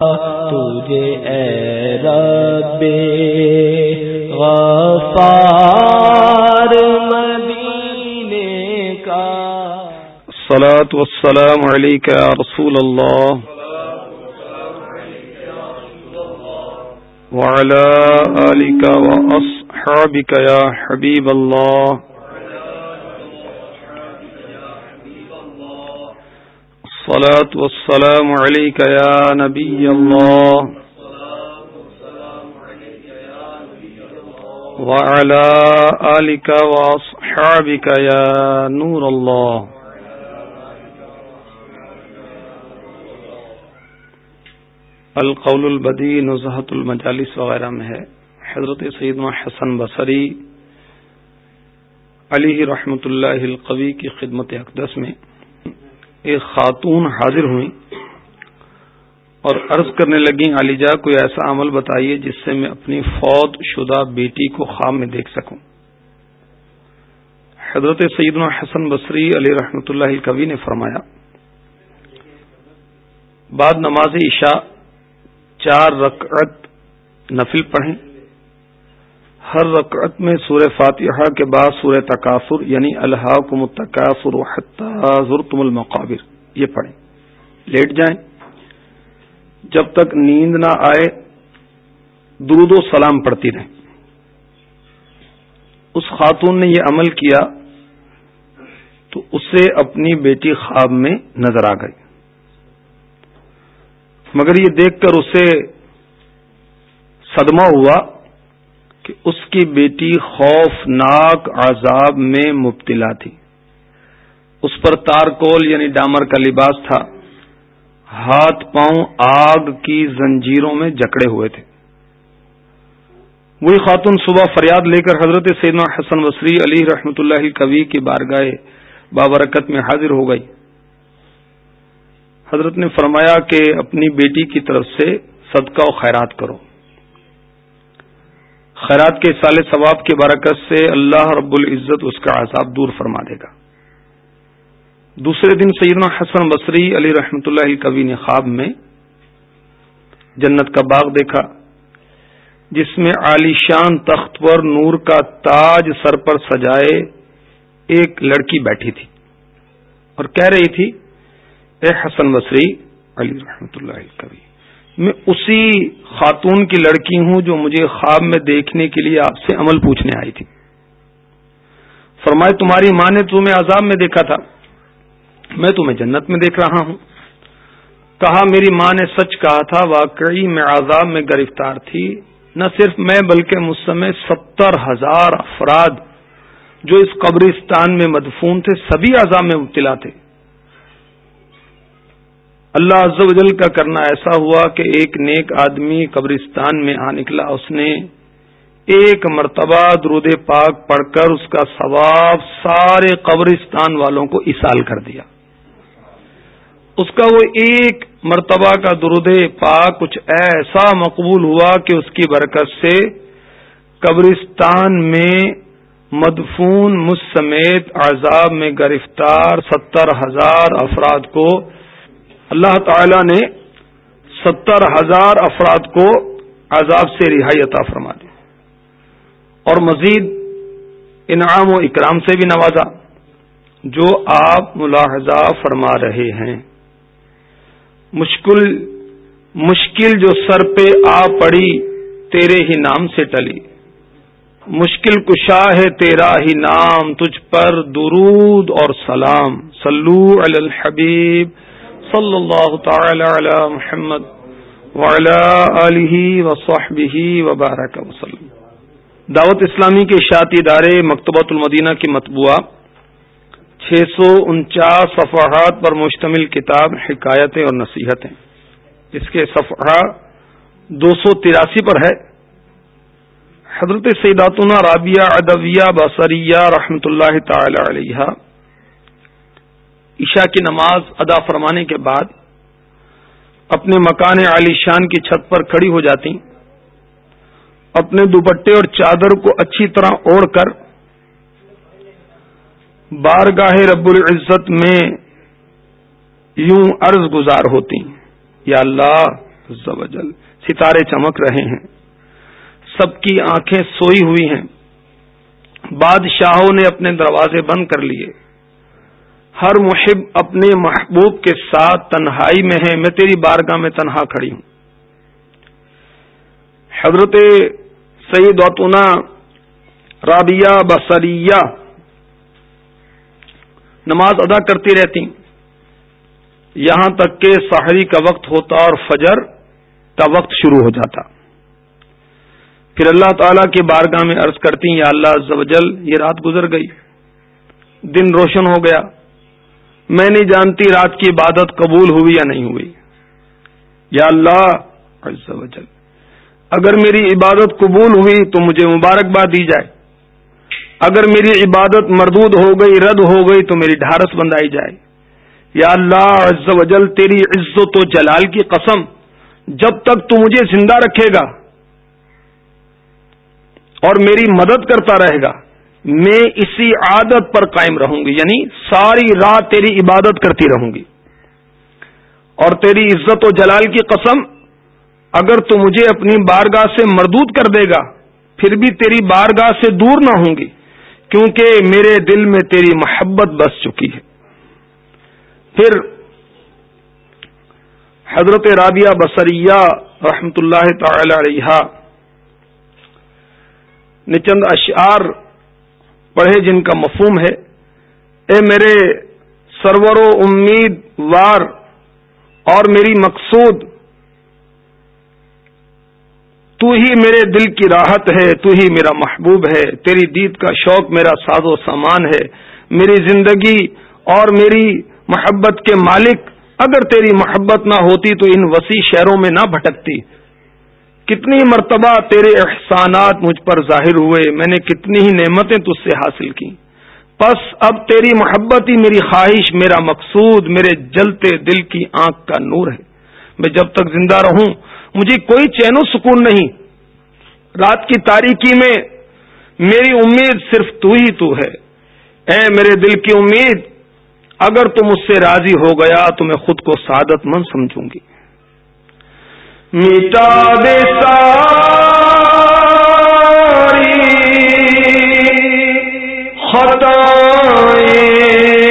تجھے اے رب غفار مدینے کا۔ الصلاة والسلام عليك يا رسول الله وعلى آلك وأصحابك يا حبيب الله الصلاة والسلام عليك يا نبي الله. وعلى آلك وأصحابك يا نور الله. القول البدی نزہت المجالس وغیرہ میں ہے. حضرت سیدنا حسن بصری علی رحمت اللہ القوی کی خدمت اقدس میں ایک خاتون حاضر ہوئی اور عرض کرنے لگی علیجا کوئی ایسا عمل بتائیے جس سے میں اپنی فوت شدہ بیٹی کو خواب میں دیکھ سکوں؟ حضرت سیدنا حسن بصری علی رحمۃ اللہ کبی نے فرمایا، بعد نماز عشاء چار رکعت نفل پڑھیں۔ ہر رکعت میں سورہ فاتحہ کے بعد سورہ تکاثر یعنی اللہ کو متقاصر ضرتم المقابر۔ یہ پڑھیں۔ لیٹ جائیں۔ جب تک نیند نہ آئے، درود و سلام پڑھتی رہیں۔ اس خاتون نے یہ عمل کیا تو اسے اپنی بیٹی خواب میں نظر آ گئی۔ مگر یہ دیکھ کر اسے صدمہ ہوا۔ کہ اس کی بیٹی خوفناک عذاب میں مبتلا تھی۔ اس پر تارکول یعنی ڈامر کا لباس تھا۔ ہاتھ پاؤں آگ کی زنجیروں میں جکڑے ہوئے تھے۔ وہی خاتون صبح فریاد لے کر حضرت سیدنا حسن وسری علی رحمت اللہ کبی کی بارگاہ بابرکت میں حاضر ہو گئی۔ حضرت نے فرمایا کہ اپنی بیٹی کی طرف سے صدقہ و خیرات کرو۔ خیرات کے سال ثواب کی برکت سے اللہ رب العزت اس کا عذاب دور فرما دے گا۔ دوسرے دن سیدنا حسن بصری علی رحمت اللہ کبی نے خواب میں جنت کا باغ دیکھا، جس میں عالی شان تخت پر نور کا تاج سر پر سجائے ایک لڑکی بیٹھی تھی اور کہہ رہی تھی، اے حسن بصری علی رحمت اللہ کبھی میں اسی خاتون کی لڑکی ہوں جو مجھے خواب میں دیکھنے کے لیے آپ سے عمل پوچھنے آئی تھی۔ فرمائے تمہاری ماں نے تمہیں عذاب میں دیکھا تھا۔ میں تمہیں جنت میں دیکھ رہا ہوں۔ کہا، میری ماں نے سچ کہا تھا، واقعی میں عذاب میں گرفتار تھی۔ نہ صرف میں، بلکہ مجھ سمے ستر ہزار افراد جو اس قبرستان میں مدفون تھے، سبھی عذاب میں مبتلا تھے۔ اللہ عز و جل کا کرنا ایسا ہوا کہ ایک نیک آدمی قبرستان میں آ نکلا، اس نے ایک مرتبہ درود پاک پڑھ کر اس کا ثواب سارے قبرستان والوں کو اصال کر دیا۔ اس کا وہ ایک مرتبہ کا درود پاک کچھ ایسا مقبول ہوا کہ اس کی برکت سے قبرستان میں مدفون مجھ سمیت عذاب میں گرفتار ستر ہزار افراد کو اللہ تعالی نے ستر ہزار افراد کو عذاب سے رہائی عطا فرما دی۔ اور مزید انعام و اکرام سے بھی نوازا، جو آپ ملاحظہ فرما رہے ہیں۔ مشکل مشکل جو سر پہ آ پڑی، تیرے ہی نام سے ٹلی۔ مشکل کشا ہے تیرا ہی نام، تجھ پر درود اور سلام۔ سلو الحبیب۔ صلی اللہ تعالی علی محمد وصحبہ وبارک وسلم۔ دعوت اسلامی کے اشاعتی ادارے مکتبۃ المدینہ کی مطبوعہ، چھ سو انچاس صفحات پر مشتمل کتاب، حکایتیں اور نصیحتیں۔ اس کے صفحہ دو سو تراسی پر ہے۔ حضرت سیداتنا رابعہ ادویہ بصریہ رحمۃ اللہ تعالی علیہ عشاء کی نماز ادا فرمانے کے بعد اپنے مکان علی شان کی چھت پر کھڑی ہو جاتی، اپنے دوپٹے اور چادر کو اچھی طرح اوڑھ کر بارگاہ رب العزت میں یوں عرض گزار ہوتی، یا اللہ ستارے چمک رہے ہیں، سب کی آنکھیں سوئی ہوئی ہیں، بادشاہوں نے اپنے دروازے بند کر لیے۔ ہر محب اپنے محبوب کے ساتھ تنہائی میں ہے، میں تیری بارگاہ میں تنہا کھڑی ہوں۔ حضرت سعید وطنا رابیہ بسریہ نماز ادا کرتی رہتی۔ یہاں تک کہ ساحری کا وقت ہوتا اور فجر کا وقت شروع ہو جاتا۔ پھر اللہ تعالی کی بارگاہ میں عرض کرتی یا اللہ زوجل یہ رات گزر گئی، دن روشن ہو گیا۔ میں نہیں جانتی رات کی عبادت قبول ہوئی یا نہیں ہوئی۔ یا اللہ وجل اگر میری عبادت قبول ہوئی تو مجھے مبارکباد دی جائے۔ اگر میری عبادت مردود ہو گئی، رد ہو گئی تو میری ڈھارس بندائی جائے۔ یا اللہ، عز و جل، تیری عزت و جلال کی قسم، جب تک تو مجھے زندہ رکھے گا اور میری مدد کرتا رہے گا۔ میں اسی عادت پر قائم رہوں گی یعنی ساری رات تیری عبادت کرتی رہوں گی۔ اور تیری عزت و جلال کی قسم، اگر تو مجھے اپنی بارگاہ سے مردود کر دے گا، پھر بھی تیری بارگاہ سے دور نہ ہوں گی، کیونکہ میرے دل میں تیری محبت بس چکی ہے۔ پھر حضرت رابعہ بصریہ رحمت اللہ تعالی علیہ نے چند اشعار پڑھے جن کا مفہوم ہے۔ اے میرے سرور و امید وار اور میری مقصود، تو ہی میرے دل کی راحت ہے، تو ہی میرا محبوب ہے۔ تیری دید کا شوق میرا ساز و سامان ہے۔ میری زندگی اور میری محبت کے مالک، اگر تیری محبت نہ ہوتی تو ان وسیع شہروں میں نہ بھٹکتی۔ کتنی مرتبہ تیرے احسانات مجھ پر ظاہر ہوئے، میں نے کتنی ہی نعمتیں تجھ سے حاصل کی۔ بس اب تیری محبت ہی میری خواہش، میرا مقصود، میرے جلتے دل کی آنکھ کا نور ہے۔ میں جب تک زندہ رہوں، مجھے کوئی چین و سکون نہیں۔ رات کی تاریکی میں میری امید صرف تو ہی تو ہے۔ اے میرے دل کی امید، اگر تم مجھ سے راضی ہو گیا تو میں خود کو سعادت مند سمجھوں گی۔ مٹا دے ساری خطائیں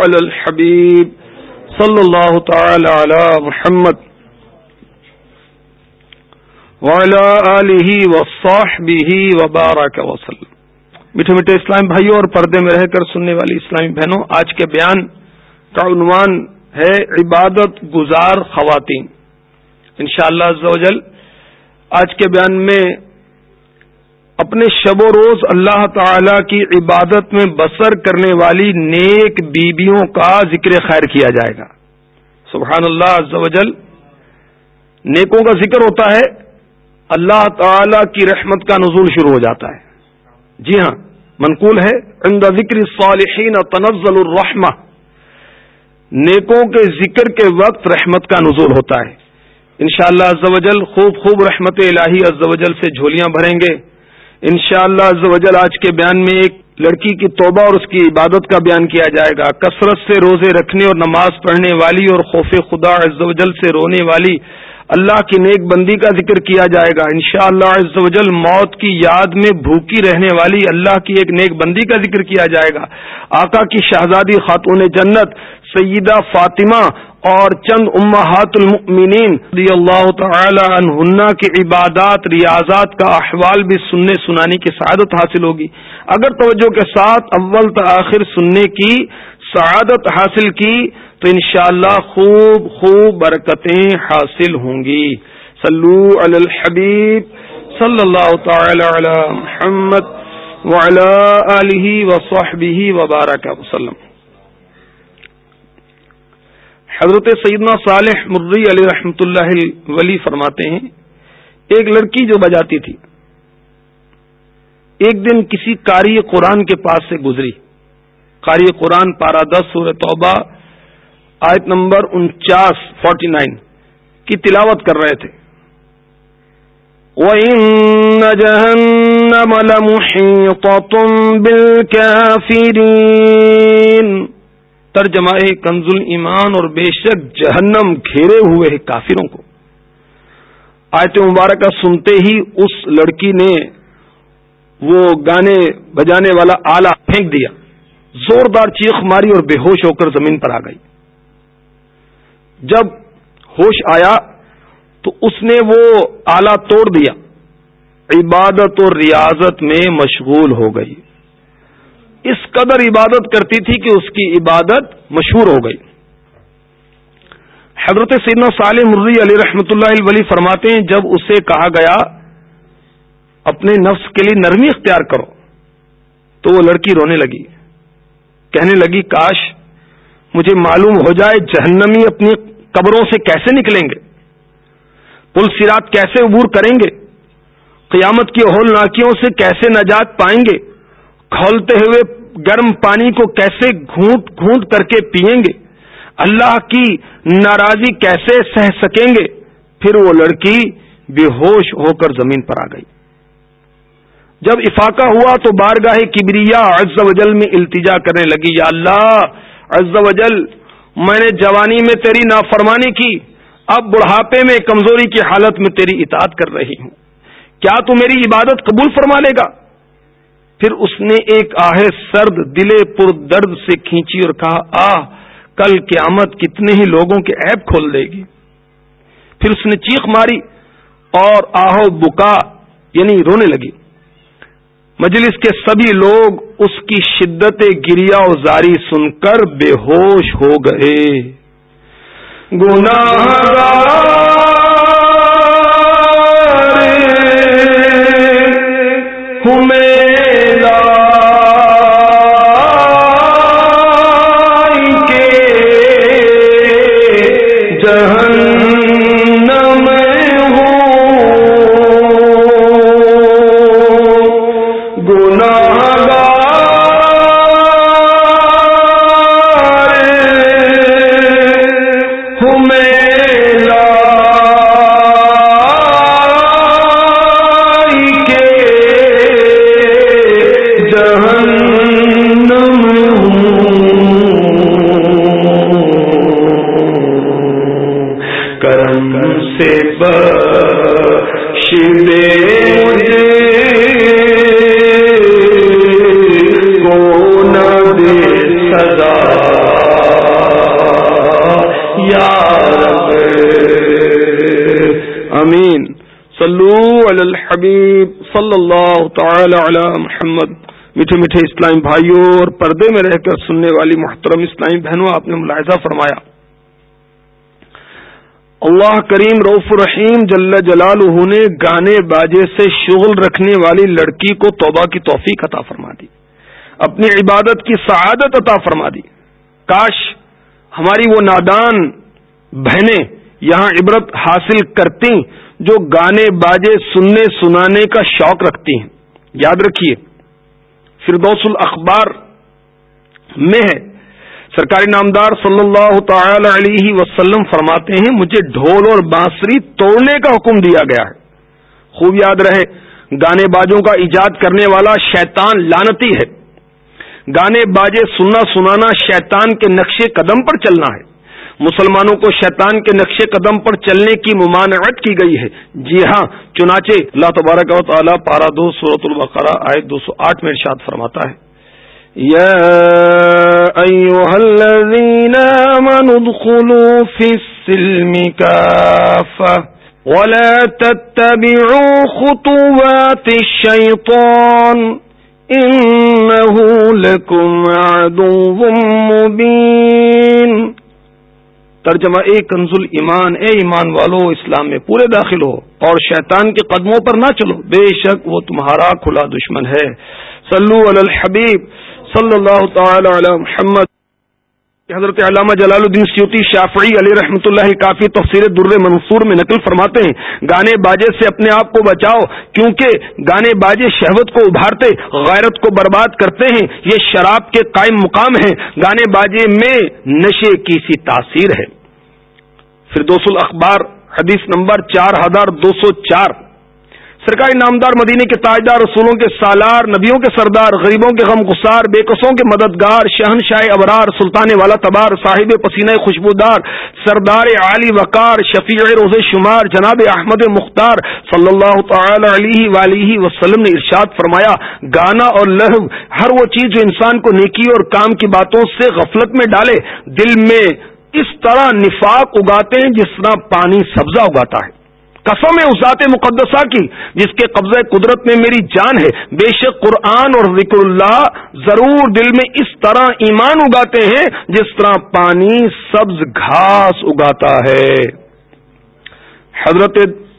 صلو علی الحبیب صلی اللہ تعالی علی محمد وعلى آلہ وصحبہ وبارک وسلم. میٹھے میٹھے اسلام بھائیوں اور پردے میں رہ کر سننے والی اسلامی بہنوں، آج کے بیان کا عنوان ہے عبادت گزار خواتین۔ انشاءاللہ شاء اللہ آج کے بیان میں اپنے شب و روز اللہ تعالی کی عبادت میں بسر کرنے والی نیک بیبیوں کا ذکر خیر کیا جائے گا۔ سبحان اللہ عز و جل۔ نیکوں کا ذکر ہوتا ہے، اللہ تعالی کی رحمت کا نزول شروع ہو جاتا ہے۔ جی ہاں منقول ہے، عند ذکر صالحین تنزل الرحمہ۔ نیکوں کے ذکر کے وقت رحمت کا نزول ہوتا ہے۔ انشاءاللہ شاء اللہ خوب خوب رحمت الہی جل سے جھولیاں بھریں گے۔ انشاءاللہ شاء اللہ آج کے بیان میں ایک لڑکی کی توبہ اور اس کی عبادت کا بیان کیا جائے گا۔ کثرت سے روزے رکھنے اور نماز پڑھنے والی اور خوف خدا جل سے رونے والی اللہ کی نیک بندی کا ذکر کیا جائے گا۔ انشاءاللہ شاء اللہ موت کی یاد میں بھوکی رہنے والی اللہ کی ایک نیک بندی کا ذکر کیا جائے گا۔ آقا کی شہزادی خاتون جنت، سیدہ فاطمہ اور چند امہات المؤمنین رضی اللہ تعالی عنہ کی عبادات، ریاضات کا احوال بھی سننے سنانے کی سعادت حاصل ہوگی۔ اگر توجہ کے ساتھ اول تاخیر سننے کی سعادت حاصل کی، تو انشاءاللہ خوب خوب برکتیں حاصل ہوں گی۔ صلو علی الحبیب صلی اللہ تعالی علی محمد وعلی آلہ وصحبہ وبارک وسلم۔ حضرت سیدنا صالح مرری علی رحمت اللہ ولی فرماتے ہیں، ایک لڑکی جو بجاتی تھی، ایک دن کسی کاری قرآن کے پاس سے گزری۔ قاری قرآن پارا دس سور توبہ، آیت نمبر انچاس، فورٹی نائن کی تلاوت کر رہے تھے۔ وَإِنَّ جَهَنَّمَ لَمُحِيطَةٌ بِالْكَافِرِينَ۔ ترجمہ کنز ایمان اور بے شک جہنم گھیرے ہوئے کافروں کو۔ آیت مبارکہ سنتے ہی اس لڑکی نے وہ گانے بجانے والا آلہ پھینک دیا۔ زوردار چیخ ماری اور بے ہوش ہو کر زمین پر آ گئی۔ جب ہوش آیا تو اس نے وہ آلہ توڑ دیا۔ عبادت اور ریاضت میں مشغول ہو گئی۔ اس قدر عبادت کرتی تھی کہ اس کی عبادت مشہور ہو گئی۔ حضرت سیدنا صالح مرری علی رحمت اللہ ولی فرماتے ہیں، جب اسے کہا گیا، اپنے نفس کے لیے نرمی اختیار کرو، تو وہ لڑکی رونے لگی۔ کہنے لگی، کاش مجھے معلوم ہو جائے جہنمی اپنی قبروں سے کیسے نکلیں گے؟ پل سرات کیسے عبور کریں گے؟ قیامت کی ہول ناکیوں سے کیسے نجات پائیں گے؟ کھولتے ہوئے گرم پانی کو کیسے گھونٹ گھونٹ کر کے پیئیں گے؟ اللہ کی ناراضی کیسے سہ سکیں گے؟ پھر وہ لڑکی بے ہوش ہو کر زمین پر آ گئی۔ جب افاقہ ہوا تو بارگاہ کبریا عز و جل میں التجا کرنے لگی، یا اللہ، عز و جل، میں نے جوانی میں تیری نافرمانی کی، اب بڑھاپے میں کمزوری کی حالت میں تیری اطاعت کر رہی ہوں۔ کیا تو میری عبادت قبول فرما لے گا؟ پھر اس نے ایک آہ سرد دلے پر درد سے کھینچی اور کہا آ کل قیامت کتنے ہی لوگوں کے عیب کھول دے گی. پھر اس نے چیخ ماری اور آہو بکا یعنی رونے لگی۔ مجلس کے سبھی لوگ اس کی شدت گریا و زاری سن کر بے ہوش ہو گئے۔ گناہ صلی اللہ تعالی علی محمد۔ میٹھے میٹھے اسلامی بھائیوں، اور پردے میں رہ کر سننے والی محترم اسلامی بہنوں، آپ نے ملاحظہ فرمایا۔ اللہ کریم روف الرحیم جل جلال نے گانے باجے سے شغل رکھنے والی لڑکی کو توبہ کی توفیق عطا فرما دی۔ اپنی عبادت کی سعادت عطا فرما دی۔ کاش ہماری وہ نادان بہنیں یہاں عبرت حاصل کرتی جو گانے باجے سننے سنانے کا شوق رکھتی ہیں۔ یاد رکھیے، فردوس الاخبار میں ہے۔ سرکاری نامدار صلی اللہ تعالی علیہ وسلم فرماتے ہیں، مجھے ڈھول اور بانسری توڑنے کا حکم دیا گیا ہے۔ خوب یاد رہے، گانے بازوں کا ایجاد کرنے والا شیطان لانتی ہے۔ گانے باجے سننا سنانا شیطان کے نقشے قدم پر چلنا ہے۔ مسلمانوں کو شیطان کے نقش قدم پر چلنے کی ممانعت کی گئی ہے۔ جی ہاں چنانچہ اللہ تبارک و تعالی پارا دو سورت البقرہ آئے دو سو آٹھ میں ارشاد فرماتا ہے۔ ولا تتبعوا خطوات الشيطان إنه لكم عدو مبين ترجمہ اے کنز ایمان اے ایمان والو، اسلام میں پورے داخل ہو اور شیطان کے قدموں پر نہ چلو۔ بے شک وہ تمہارا کھلا دشمن ہے۔ صلو علی الحبیب، صلی اللہ تعالی علی محمد۔ حضرت علامہ جلال الدین سیوتی شافعی علی رحمۃ اللہ کافی تفسیر در منصور میں نقل فرماتے ہیں۔ گانے باجے سے اپنے آپ کو بچاؤ، کیونکہ گانے باجے شہوت کو ابھارتے، غیرت کو برباد کرتے ہیں۔ یہ شراب کے قائم مقام ہیں۔ گانے باجے میں نشے کی سی تاثیر ہے۔ فردوس الاخبار، حدیث نمبر چار ہزار دو سو چار۔ سرکاری نامدار مدینے کے تاجدار رسولوں کے سالار، نبیوں کے سردار، غریبوں کے غم گسار بے قصوں کے مددگار شہن شاہ ابرار، سلطان والا تبار، صاحب پسینہ خوشبودار، سردار علی وقار، شفیع روز شمار، جناب احمد مختار صلی اللہ تعالی علیہ ولیہ وسلم نے ارشاد فرمایا، گانا اور لہو ہر وہ چیز جو انسان کو نیکی اور کام کی باتوں سے غفلت میں ڈالے، دل میں اس طرح نفاق اگاتے ہیں جس طرح پانی سبزہ اگاتا ہے۔ قسم ہے اس ذات مقدسہ کی، جس کے قبضہ قدرت میں میری جان ہے۔ بے شک قرآن اور ذکر اللہ ضرور دل میں اس طرح ایمان اگاتے ہیں، جس طرح پانی سبز گھاس اگاتا ہے۔ حضرت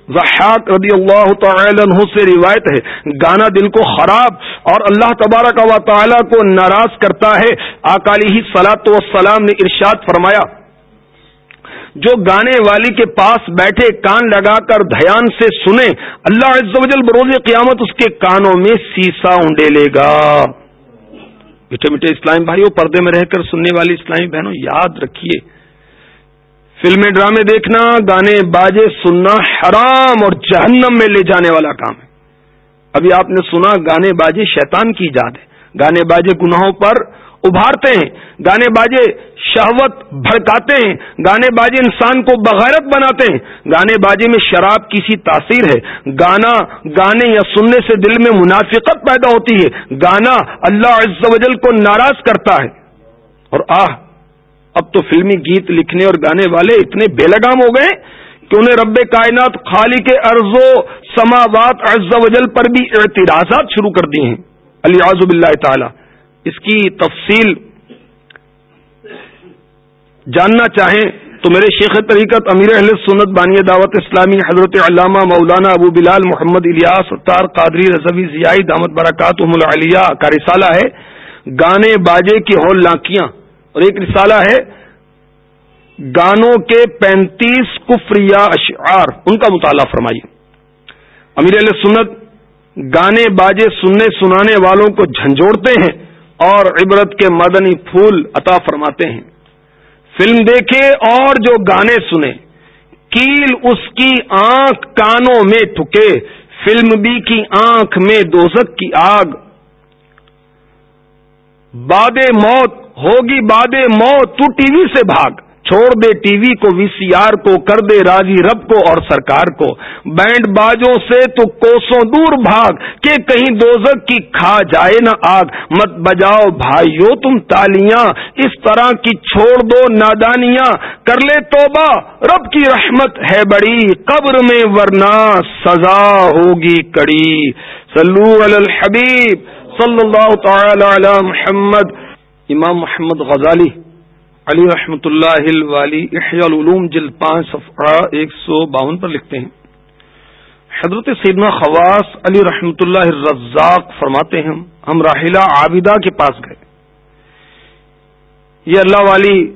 ضحاک رضی اللہ تعالی عنہ سے روایت ہے، گانا دل کو خراب اور اللہ تبارک و تعالی کو ناراض کرتا ہے۔ اکالی ہی سلاط وسلام نے ارشاد فرمایا جو گانے والی کے پاس بیٹھے کان لگا کر دھیان سے سنے اللہ عز و جل بروز قیامت اس کے کانوں میں سیسا اونڈے لے گا۔ میٹھے میٹھے اسلامی بھائیوں پردے میں رہ کر سننے والی اسلامی بہنوں، یاد رکھیے۔ فلمیں، ڈرامے دیکھنا، گانے باجے سننا حرام اور جہنم میں لے جانے والا کام ہے۔ ابھی آپ نے سنا، گانے باجے شیطان کی یاد ہے۔ گانے باجے گناہوں پر ابھارتے ہیں، گانے باجے شہوت بھڑکاتے ہیں، گانے باجے انسان کو بغیرت بناتے ہیں۔ گانے باجے میں شراب کی سی تاثیر ہے۔ گانا گانے یا سننے سے دل میں منافقت پیدا ہوتی ہے۔ گانا اللہ عز و جل کو ناراض کرتا ہے۔ اور آہ، اب تو فلمی گیت لکھنے اور گانے والے اتنے بے لگام ہو گئے کہ انہیں رب کائنات خالی کے ارض و سماوات عز و جل پر بھی اعتراضات شروع کر دیے ہیں۔ علی آزب اللہ تعالی۔ اس کی تفصیل جاننا چاہیں تو میرے شیخ طریقت امیر اہل سنت بانی دعوت اسلامی حضرت علامہ مولانا ابو بلال محمد الیاس ستار قادری رضوی ضیائی دامت برکات العلیہ کا رسالہ ہے۔ گانے باجے کی ہول لاکیاں اور ایک رسالہ ہے۔ گانوں کے پینتیس کفریا اشعار۔ ان کا مطالعہ فرمائیے۔ امیر علیہ سنت، گانے باجے سننے سنانے والوں کو جھنجھوڑتے ہیں۔ اور عبرت کے مدنی پھول عطا فرماتے ہیں۔ فلم دیکھے اور جو گانے سنے، کیل اس کی آنکھ کانوں میں ٹھکے فلم بھی کی آنکھ میں دوزک کی آگ۔ باد موت، ہوگی باد موت تو ٹی وی سے بھاگ۔ چھوڑ دے ٹی وی کو، وی سی آر کو، کر دے راضی رب کو اور سرکار کو۔ بینڈ بازوں سے تو کوسوں دور بھاگ، کہ کہیں دوزک کی کھا جائے نہ آگ۔ مت بجاؤ بھائیو تم تالیاں، اس طرح کی چھوڑ دو نادانیاں۔ کر لے توبہ، رب کی رحمت ہے بڑی، قبر میں ورنہ سزا ہوگی کڑی۔ سلو الحبیب، صلی اللہ تعالی علی محمد۔ امام محمد غزالی۔ علی رحمۃ اللہ والی احیاء العلوم جل پانچ، صفحہ ایک سو باون پر لکھتے ہیں۔ حضرت سیدنا خواص علی رحمۃ اللہ رزاق فرماتے ہیں، ہم راہلہ عابدہ کے پاس گئے۔ یہ اللہ والی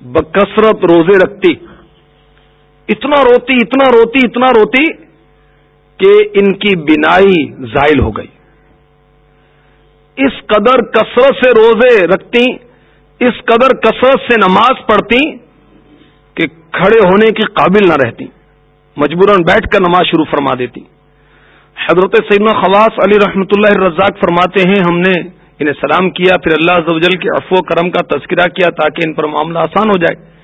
بکثرت روزے رکھتی۔ اتنا روتی اتنا روتی اتنا روتی کہ ان کی بینائی زائل ہو گئی۔ اس قدر کثرت سے روزے رکھتی اس قدر کثرت سے نماز پڑھتی کہ کھڑے ہونے کی قابل نہ رہتی۔ مجبوراً بیٹھ کر نماز شروع فرما دیتی۔ حضرت سیدنا خواص علی رحمۃ اللہ رزاق فرماتے ہیں، ہم نے انہیں سلام کیا، پھر اللہ زوجل کے افو کرم کا تذکرہ کیا تاکہ ان پر معاملہ آسان ہو جائے۔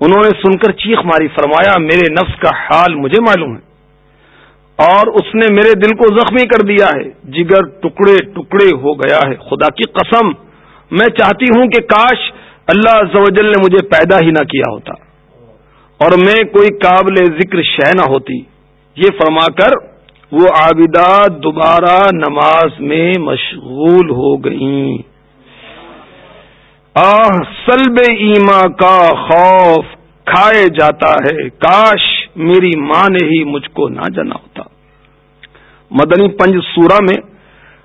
انہوں نے سن کر چیخ ماری، فرمایا، میرے نفس کا حال مجھے معلوم ہے۔ اور اس نے میرے دل کو زخمی کر دیا ہے۔ جگر ٹکڑے ٹکڑے ہو گیا ہے۔ خدا کی قسم میں چاہتی ہوں کہ کاش اللہ زوجل نے مجھے پیدا ہی نہ کیا ہوتا اور میں کوئی قابل ذکر شہ نہ ہوتی۔ یہ فرما کر وہ عابدات دوبارہ نماز میں مشغول ہو گئیں۔ آہ، سلب ایما کا خوف کھائے جاتا ہے۔ کاش میری ماں نے ہی مجھ کو نہ جانا ہوتا۔ مدنی پنج سورہ میں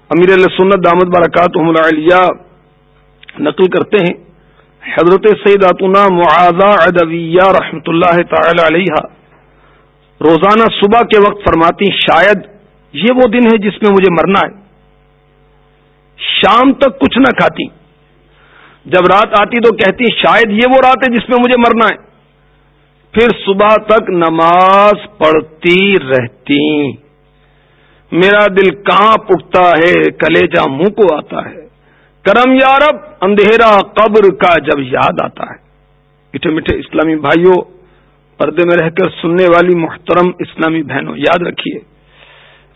امیر سنت دامد برکات علیہ نقل کرتے ہیں، حضرت سید اتنا معاذہ ادویہ رحمت اللہ تعالی علیہ روزانہ صبح کے وقت فرماتی شاید یہ وہ دن ہے جس میں مجھے مرنا ہے۔ شام تک کچھ نہ کھاتی۔ جب رات آتی تو کہتی شاید یہ وہ رات ہے جس میں مجھے مرنا ہے۔ پھر صبح تک نماز پڑھتی رہتی۔ میرا دل کہاں پکتا ہے کلیجا منہ کو آتا ہے۔ کرم یارب اندھیرا قبر کا جب یاد آتا ہے۔ میٹھے میٹھے اسلامی بھائیوں، پردے میں رہ کر سننے والی محترم اسلامی بہنوں، یاد رکھیے،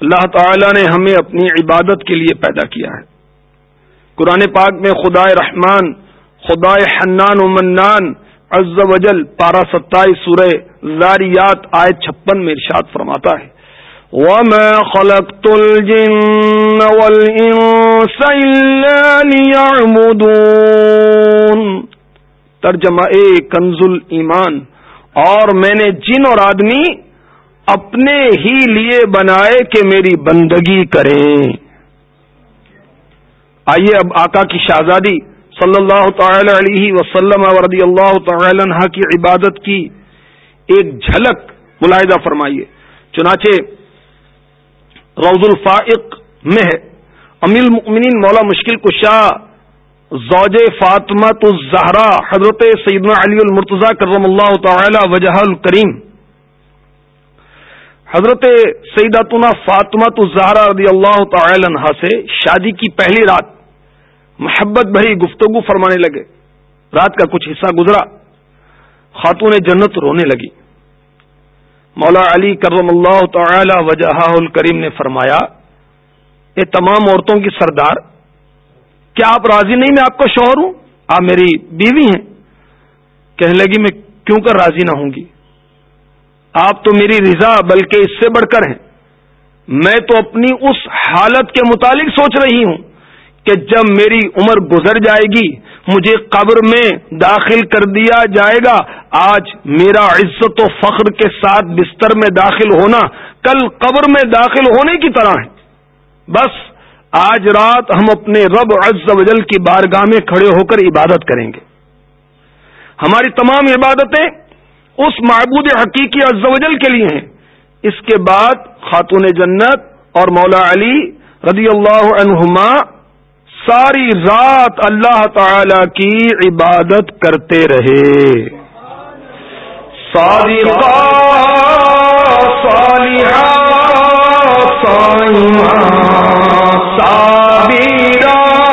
اللہ تعالی نے ہمیں اپنی عبادت کے لیے پیدا کیا ہے۔ قرآن پاک میں خدا رحمان خدا حنان و منان، عز و جل، پارہ ستائیس سورہ زاریات آئے چھپن میں ارشاد فرماتا ہے۔ وَمَا خَلَقْتُ الْجِنَّ وَالْإِنسَ إِلَّا لِيَعْمُدُونَ ترجمہ اے کنز ایمان اور میں نے جن اور آدمی اپنے ہی لیے بنائے کہ میری بندگی کریں۔ آئیے اب آقا کی شہزادی صلی اللہ تعالی علیہ وسلم رضی اللہ تعالی عنہ کی عبادت کی ایک جھلک ملاحظہ فرمائیے۔ چنانچہ روز الفائق میں امیل مؤمنین مولا مشکل کشا، زوج فاطمت الزہرا حضرت سیدنا علی المرتضی کرم اللہ تعالی وجہ الکریم۔ حضرت سیداتنا فاطمت الزہرا رضی اللہ تعالی عنہ سے شادی کی پہلی رات محبت بھری گفتگو فرمانے لگے۔ رات کا کچھ حصہ گزرا۔ خاتون جنت رونے لگی۔ مولا علی کرم اللہ تعالی وجہ الکریم نے فرمایا یہ تمام عورتوں کی سردار، کیا آپ راضی نہیں میں آپ کا شوہر ہوں؟ آپ میری بیوی ہیں۔ کہنے لگی، میں کیوں کر راضی نہ ہوں گی؟ آپ تو میری رضا، بلکہ اس سے بڑھ کر ہیں۔ میں تو اپنی اس حالت کے متعلق سوچ رہی ہوں کہ جب میری عمر گزر جائے گی مجھے قبر میں داخل کر دیا جائے گا۔ آج میرا عزت و فخر کے ساتھ بستر میں داخل ہونا کل قبر میں داخل ہونے کی طرح ہے۔ بس آج رات ہم اپنے رب عز و جل کی بارگاہ میں کھڑے ہو کر عبادت کریں گے۔ ہماری تمام عبادتیں اس معبود حقیقی عز و جل کے لیے ہیں۔ اس کے بعد خاتون جنت اور مولا علی رضی اللہ عنہما ساری رات اللہ تعالی کی عبادت کرتے رہے۔ صادقہ صالحہ صائمہ صابرہ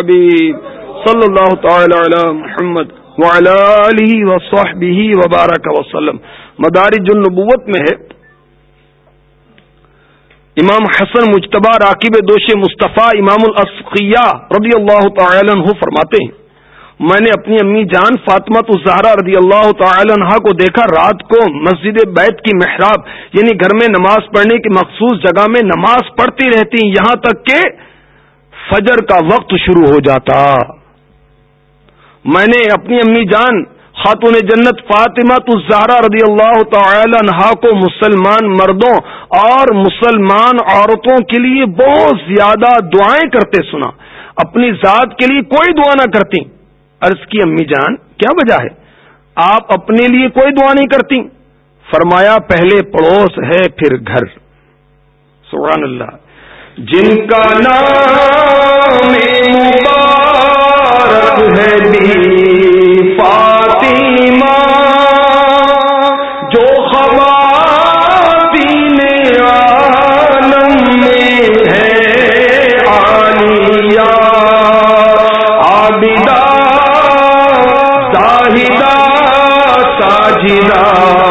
الحبیب صلی اللہ تعالی علی محمد وعلی آلہ وصحبہ وبارک وسلم مدارج النبوت میں ہے۔ امام حسن مجتبہ راکب دوش مصطفیٰ امام الاسقیہ رضی اللہ تعالی عنہ فرماتے ہیں۔ میں نے اپنی امی جان فاطمہ الزہرا رضی اللہ تعالی عنہ کو دیکھا رات کو مسجد بیت کی محراب یعنی گھر میں نماز پڑھنے کی مخصوص جگہ میں نماز پڑھتی رہتی یہاں تک کہ فجر کا وقت شروع ہو جاتا۔ میں نے اپنی امی جان خاتون جنت فاطمہ الزہرا رضی اللہ تعالی عنہا کو مسلمان مردوں اور مسلمان عورتوں کے لیے بہت زیادہ دعائیں کرتے سنا۔ اپنی ذات کے لیے کوئی دعا نہ کرتی۔ عرض کی امی جان، کیا وجہ ہے؟ آپ اپنے لیے کوئی دعا نہیں کرتی۔ فرمایا، پہلے پڑوس ہے، پھر گھر۔ سبحان اللہ۔ جن کا نام مبارک ہے بی فاطمہ، جو خواتین عالم میں ہے، عالیہ، عابدہ ساجدہ۔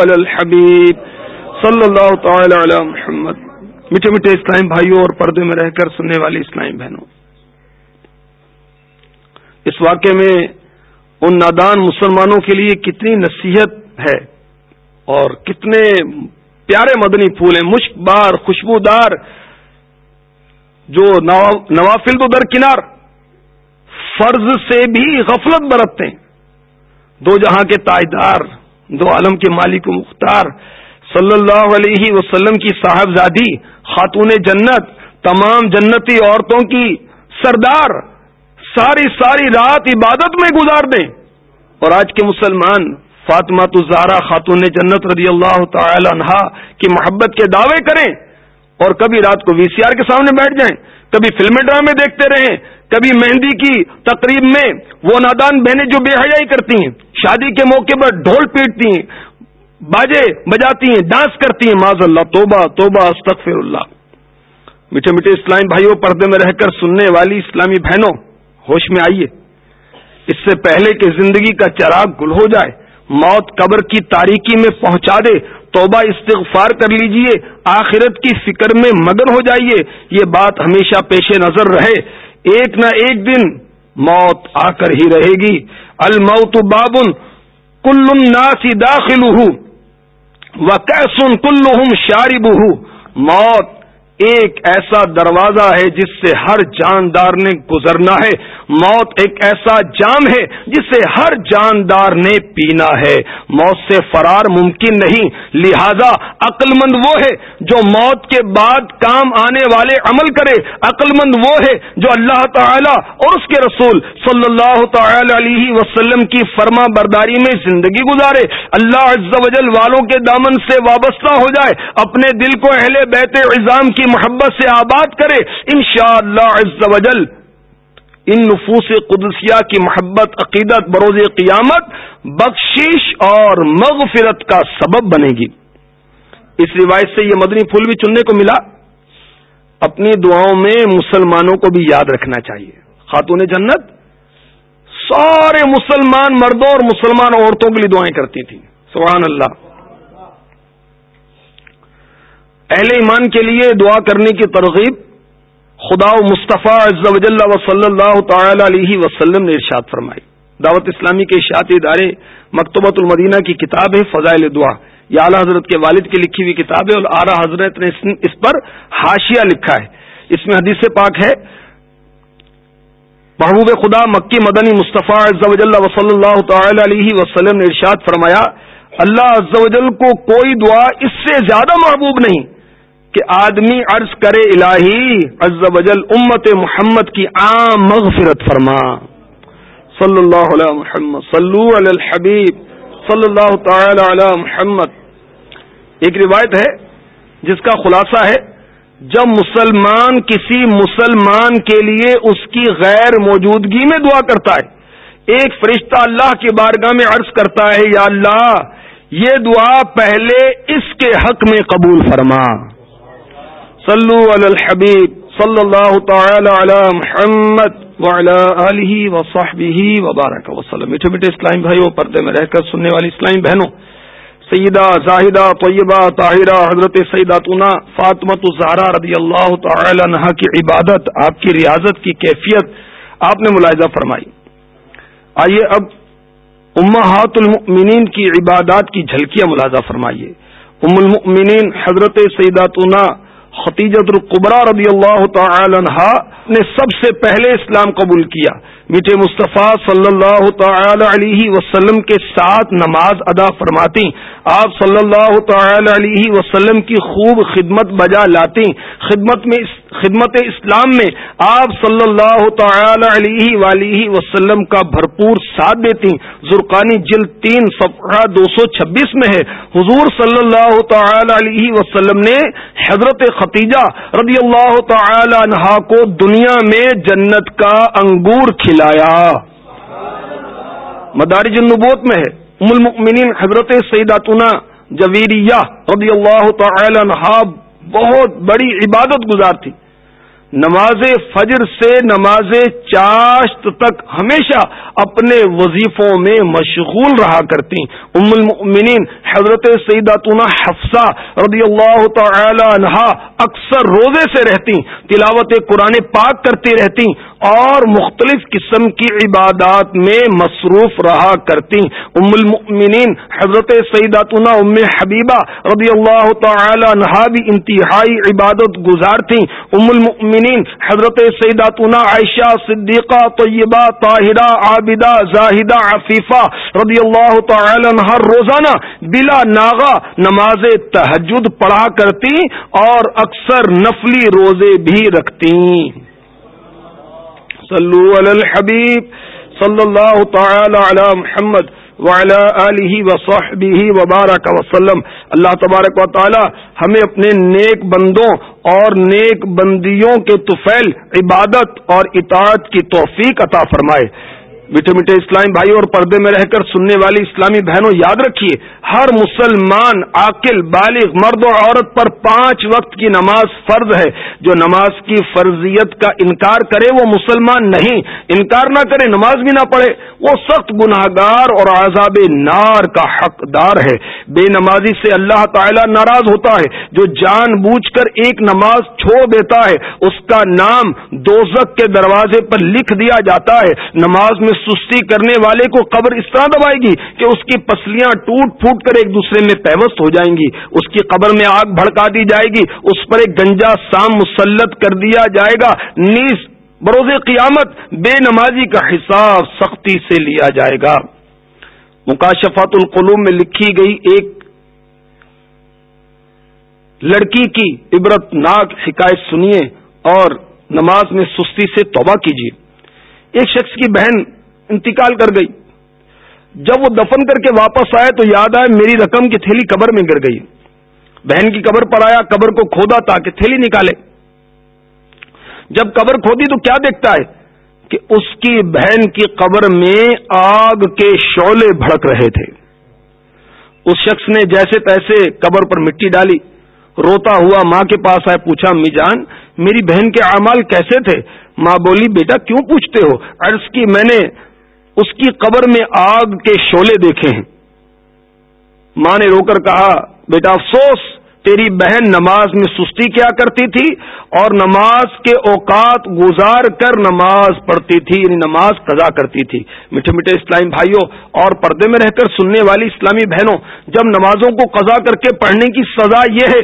علی الحبیب صلی اللہ تعالی علی محمد۔ میٹھے میٹھے اسلام بھائیوں اور پردے میں رہ کر سننے والی اسلام بہنوں، اس واقعے میں ان نادان مسلمانوں کے لیے کتنی نصیحت ہے اور کتنے پیارے مدنی پھول ہیں مشک بار، خوشبودار، جو نوافل تو درکنار فرض سے بھی غفلت برتتے ہیں۔ دو جہاں کے تاجدار، دو عالم کے مالک و مختار، صلی اللہ علیہ وسلم کی صاحبزادی، خاتون جنت، تمام جنتی عورتوں کی سردار، ساری ساری رات عبادت میں گزار دیں۔ اور آج کے مسلمان فاطمہ زہرا خاتون جنت رضی اللہ تعالی عنہا کی محبت کے دعوے کریں اور کبھی رات کو وی سی آر کے سامنے بیٹھ جائیں، کبھی فلم ڈرامے دیکھتے رہیں، کبھی مہندی کی تقریب میں وہ نادان بہنیں جو بے حیائی کرتی ہیں، شادی کے موقع پر ڈھول پیٹتی ہیں، باجے بجاتی ہیں، ڈانس کرتی ہیں معذ اللہ توبہ توبہ استغفر اللہ میٹھے میٹھے اسلامی بھائیوں، پردے میں رہ کر سننے والی اسلامی بہنوں، ہوش میں آئیے۔ اس سے پہلے کہ زندگی کا چراغ گل ہو جائے موت قبر کی تاریکی میں پہنچا دے، توبہ استغفار کر لیجیے، آخرت کی فکر میں مگن ہو جائیے، یہ بات ہمیشہ پیش نظر رہے۔ ایک نہ ایک دن موت آ کر ہی رہے گی۔ الموت بابن کل الناس داخل و کیسن کل شارب موت ایک ایسا دروازہ ہے جس سے ہر جاندار نے گزرنا ہے۔ موت ایک ایسا جام ہے جسے ہر جاندار نے پینا ہے۔ موت سے فرار ممکن نہیں، لہذا عقل مند وہ ہے جو موت کے بعد کام آنے والے عمل کرے۔ عقل مند وہ ہے جو اللہ تعالی اور اس کے رسول صلی اللہ تعالی علیہ وسلم کی فرما برداری میں زندگی گزارے۔ اللہ عز و جل والوں کے دامن سے وابستہ ہو جائے۔ اپنے دل کو اہل بیت عظام کی محبت سے آباد کرے، انشاءاللہ عز و جل ان نفوس قدسیہ کی محبت، عقیدت بروز قیامت بخشش اور مغفرت کا سبب بنے گی۔ اس روایت سے یہ مدنی پھول بھی چننے کو ملا۔ اپنی دعاؤں میں مسلمانوں کو بھی یاد رکھنا چاہیے۔ خاتون جنت، سارے مسلمان مردوں اور مسلمان عورتوں کے لیے دعائیں کرتی تھیں۔ سبحان اللہ۔ اہل ایمان کے لیے دعا کرنے کی ترغیب خدا و مصطفیٰ و صلی اللہ تعالی علیہ وسلم نے ارشاد فرمائی۔ دعوت اسلامی کے اشاعتی ادارے مکتبۃ المدینہ کی کتاب ہے فضائل دعا۔ یہ اعلیٰ حضرت کے والد کی لکھی ہوئی کتاب ہے اور اعلیٰ حضرت نے اس پر حاشیہ لکھا ہے۔ اس میں حدیث پاک ہے۔ محبوب خدا مکی مدنی مصطفیٰ و صلی اللہ تعالی علیہ وسلم نے ارشاد فرمایا، اللہ عز و جل کو کوئی دعا اس سے زیادہ محبوب نہیں۔ کہ آدمی عرض کرے الہی عز و جل امت محمد کی عام مغفرت فرما۔ صلی اللہ علیہ محمد، صلو علی الحبیب صلی اللہ تعالی علی محمد۔ ایک روایت ہے جس کا خلاصہ ہے، جب مسلمان کسی مسلمان کے لیے اس کی غیر موجودگی میں دعا کرتا ہے، ایک فرشتہ اللہ کی بارگاہ میں عرض کرتا ہے، یا اللہ، یہ دعا پہلے اس کے حق میں قبول فرما۔ صلو علی الحبیب صلی اللہ تعالی علی محمد وعلی آلہ وصحبہ وبارک وسلم. میٹھے میٹھے اسلامی بھائیوں، پردے میں رہ کر سننے والی اسلامی بہنوں، سیدہ، زاہدہ، طیبہ، طاہرہ، حضرت سیداتنا فاطمت الزہرا رضی اللہ تعالی عنہ کی عبادت، آپ کی ریاضت کی کیفیت آپ نے ملاحظہ فرمائی۔ آئیے اب امہات المؤمنین کی عبادات کی جھلکیاں ملاحظہ فرمائیے۔ ام المؤمنین حضرت سیداتنا خطیجت القبرا رضی اللہ تعالی عنہ نے سب سے پہلے اسلام قبول کیا۔ میٹھے مصطفیٰ صلی اللہ تعالی علیہ وسلم کے ساتھ نماز ادا فرماتی۔ آپ صلی اللہ تعالی علیہ وسلم کی خوب خدمت بجا لاتی۔ خدمت میں خدمت اسلام میں آپ صلی اللہ تعالی علیہ ولیہ وسلم کا بھرپور ساتھ دیتی۔ زرقانی جلد تین، صفحہ دو سو چھبیس میں ہے۔ حضور صلی اللہ تعالی علیہ وسلم نے حضرت ختیجہ رضی اللہ تعالی عنہا کو دنیا میں جنت کا انگور لایا۔ مدارج النبوت میں ہے۔ ام المؤمنین حضرت سیداتنا جویریہ رضی اللہ تعالی عنہ بہت بڑی عبادت گزار تھی۔ نماز فجر سے نماز چاشت تک ہمیشہ اپنے وظیفوں میں مشغول رہا کرتی۔ ام المؤمنین، حضرت سیداتنا حفصہ رضی اللہ تعالی عنہا اکثر روزے سے رہتی، تلاوت قرآن پاک کرتی رہتی اور مختلف قسم کی عبادات میں مصروف رہا کرتی۔ ام المؤمنین، حضرت سیداتنا ام حبیبہ رضی اللہ تعالی عنہا بھی انتہائی عبادت گزار تھیں ام المؤمنین حضرت سیداتنا عائشہ صدیقہ، طیبہ، طاہرہ، عابدہ، زاہدہ، عفیفہ رضی اللہ تعالی عنہ روزانہ بلا ناغا نماز تحجد پڑھا کرتی اور اکثر نفلی روزے بھی رکھتی۔ صلو علی الحبیب، صلی اللہ تعالی علی محمد۔ وعلی آلہ وصحبہ وبارک وسلم۔ اللہ تبارک و تعالی ہمیں اپنے نیک بندوں اور نیک بندیوں کے طفیل عبادت اور اطاعت کی توفیق عطا فرمائے۔ میٹھے میٹھے اسلامی بھائی اور پردے میں رہ کر سننے والی اسلامی بہنوں، یاد رکھیے، ہر مسلمان، عاقل، بالغ، مرد و عورت پر پانچ وقت کی نماز فرض ہے۔ جو نماز کی فرضیت کا انکار کرے، وہ مسلمان نہیں۔ انکار نہ کرے، نماز بھی نہ پڑھے۔ وہ سخت گناہ گار اور عذاب نار کا حقدار ہے۔ بے نمازی سے اللہ تعالی ناراض ہوتا ہے۔ جو جان بوجھ کر ایک نماز چھوڑ دیتا ہے، اس کا نام دوزک کے دروازے پر لکھ دیا جاتا ہے۔ نماز میں سستی کرنے والے کو قبر اس طرح دبائے گی کہ اس کی پسلیاں ٹوٹ پھوٹ کر ایک دوسرے میں پیوست ہو جائیں گی۔ اس کی قبر میں آگ بھڑکا دی جائے گی۔ اس پر ایک گنجا سام مسلط کر دیا جائے گا۔ نیز بروز قیامت بے نمازی کا حساب سختی سے لیا جائے گا۔ مکاشفات القلوم میں لکھی گئی ایک لڑکی کی عبرت ناک شکایت سنیے اور نماز میں سستی سے توبہ کیجیے۔ ایک شخص کی بہن انتقال کر گئی۔ جب وہ دفن کر کے واپس آئے تو یاد آئے میری رقم کی تھیلی قبر میں گر گئی۔ بہن کی قبر پر آیا، قبر کو کھودا تاکہ تھیلی نکالے۔ جب قبر کھودی تو کیا دیکھتا ہے کہ اس کی بہن کی قبر میں آگ کے شعلے بھڑک رہے تھے۔ اس شخص نے جیسے تیسے قبر پر مٹی ڈالی، روتا ہوا ماں کے پاس آئے، پوچھا امی جان، میری بہن کے اعمال کیسے تھے؟ ماں بولی، بیٹا، کیوں پوچھتے ہو؟ عرض کی، میں نے اس کی قبر میں آگ کے شولے دیکھے ہیں۔ ماں نے رو کر کہا، بیٹا افسوس، تیری بہن نماز میں سستی کیا کرتی تھی اور نماز کے اوقات گزار کر نماز پڑھتی تھی یعنی نماز قضا کرتی تھی۔ میٹھے میٹھے اسلامی بھائیوں اور پردے میں رہ کر سننے والی اسلامی بہنوں، جب نمازوں کو قضا کر کے پڑھنے کی سزا یہ ہے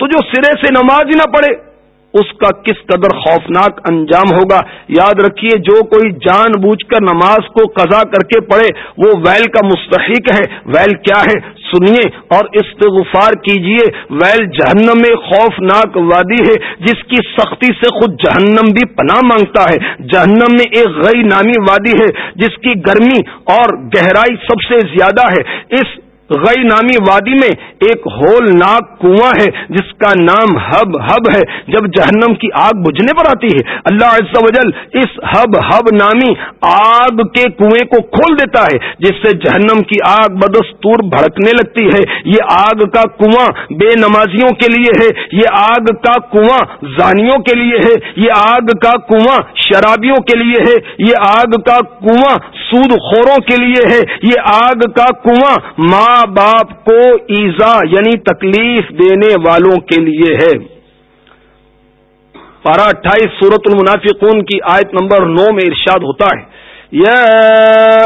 تو جو سرے سے نماز ہی نہ پڑھے۔ اس کا کس قدر خوفناک انجام ہوگا؟ یاد رکھیے، جو کوئی جان بوجھ کر نماز کو قضا کر کے پڑھے، وہ ویل کا مستحق ہے۔ ویل کیا ہے؟ سنیے اور استغفار کیجیے۔ ویل جہنم میں خوفناک وادی ہے، جس کی سختی سے خود جہنم بھی پناہ مانگتا ہے۔ جہنم میں ایک غیر نامی وادی ہے، جس کی گرمی اور گہرائی سب سے زیادہ ہے۔ اس غی نامی وادی میں ایک ہول ناک کنواں ہے، جس کا نام ہب ہب ہے۔ جب جہنم کی آگ بجھنے پر آتی ہے، اللہ عز و جل اس ہب ہب نامی آگ کے کنویں کو کھول دیتا ہے، جس سے جہنم کی آگ بدستور بھڑکنے لگتی ہے۔ یہ آگ کا کنواں بے نمازیوں کے لیے ہے، یہ آگ کا کنواں زانیوں کے لیے ہے۔ یہ آگ کا کنواں شرابیوں کے لیے ہے۔ یہ آگ کا کنواں سود خوروں کے لیے ہے۔ یہ آگ کا کنواں ماں ماں باپ کو ایزا یعنی تکلیف دینے والوں کے لیے ہے۔ پارا اٹھائیس سورت المنافقون کی آیت نمبر نو میں ارشاد ہوتا ہے۔ یا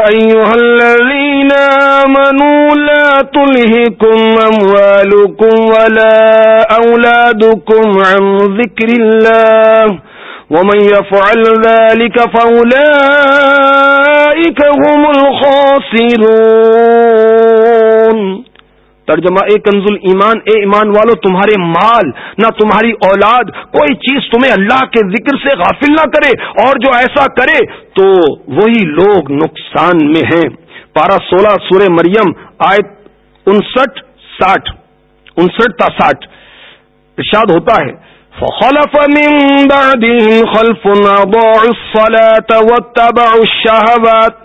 ایوہ الذین آمنوا لا تلہکم اموالکم ولا اولادکم عن ذکر اللہ۔ ومن يفعل ذلك فأولئك هم الخاسرون۔ ترجمہ اے کنز ایمان اے ایمان والو، تمہارے مال، نہ تمہاری اولاد، کوئی چیز تمہیں اللہ کے ذکر سے غافل نہ کرے اور جو ایسا کرے تو وہی لوگ نقصان میں ہیں۔ پارہ سولہ سورہ مریم، آیت انسٹھ، ساٹھ، انسٹھ تا ساٹھ۔ ارشاد ہوتا ہے فخلف من بعدهم خلف أضاعوا الصلاة واتبعوا الشهوات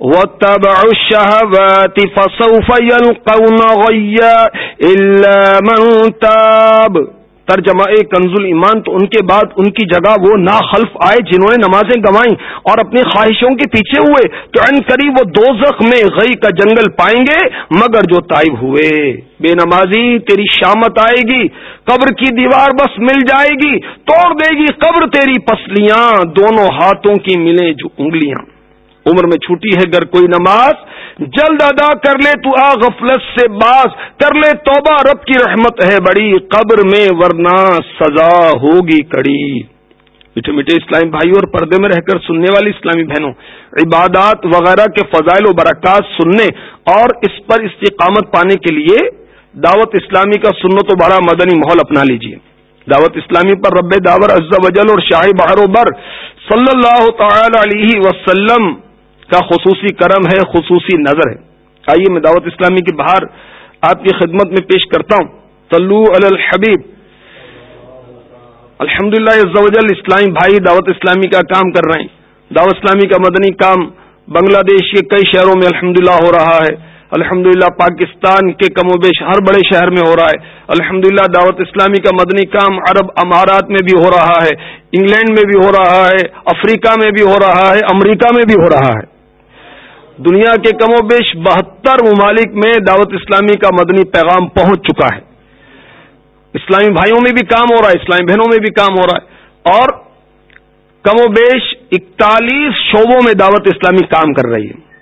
واتبعوا الشهوات فسوف يلقون غيا إلا من تاب. ترجمہ کنز ایمان، تو ان کے بعد ان کی جگہ وہ ناخلف آئے جنہوں نے نمازیں گوائیں اور اپنی خواہشوں کے پیچھے ہوئے، تو ان قریب وہ دو میں غی کا جنگل پائیں گے، مگر جو تائب ہوئے۔ بے نمازی تیری شامت آئے گی، قبر کی دیوار بس مل جائے گی، توڑ دے گی قبر تیری پسلیاں، دونوں ہاتھوں کی ملے جو انگلیاں۔ عمر میں چھوٹی ہے گر کوئی نماز، جلد ادا کر لے تو آ غفلت سے باز، کر لے توبہ، رب کی رحمت ہے بڑی، قبر میں ورنہ سزا ہوگی کڑی۔ میٹھے میٹھے اسلامی بھائی اور پردے میں رہ کر سننے والی اسلامی بہنوں، عبادات وغیرہ کے فضائل و برکات سننے اور اس پر استقامت پانے کے لیے دعوت اسلامی کا سنت و بڑا مدنی ماحول اپنا لیجیے دعوت اسلامی پر رب داور عز وجل اور شاہی بہر و بر صلی اللہ تعالی علیہ وسلم کا خصوصی کرم ہے، خصوصی نظر ہے۔ آئیے میں دعوت اسلامی کے باہر آپ کی خدمت میں پیش کرتا ہوں۔ طلو الحبیب۔ الحمد للہ اسلامی بھائی دعوت اسلامی کا کام کر رہے ہیں۔ دعوت اسلامی کا مدنی کام بنگلہ دیش کے کئی شہروں میں الحمد ہو رہا ہے۔ الحمد پاکستان کے کم و بیش ہر بڑے شہر میں ہو رہا ہے۔ الحمد دعوت اسلامی کا مدنی کام عرب امارات میں بھی ہو رہا ہے، انگلینڈ میں بھی ہو رہا ہے، افریقہ میں بھی ہو رہا ہے، امریکہ میں بھی ہو رہا ہے۔ دنیا کے کم و بیش بہتر ممالک میں دعوت اسلامی کا مدنی پیغام پہنچ چکا ہے۔ اسلامی بھائیوں میں بھی کام ہو رہا ہے، اسلامی بہنوں میں بھی کام ہو رہا ہے۔ اور کم و بیش اکتالیس شعبوں میں دعوت اسلامی کام کر رہی ہے۔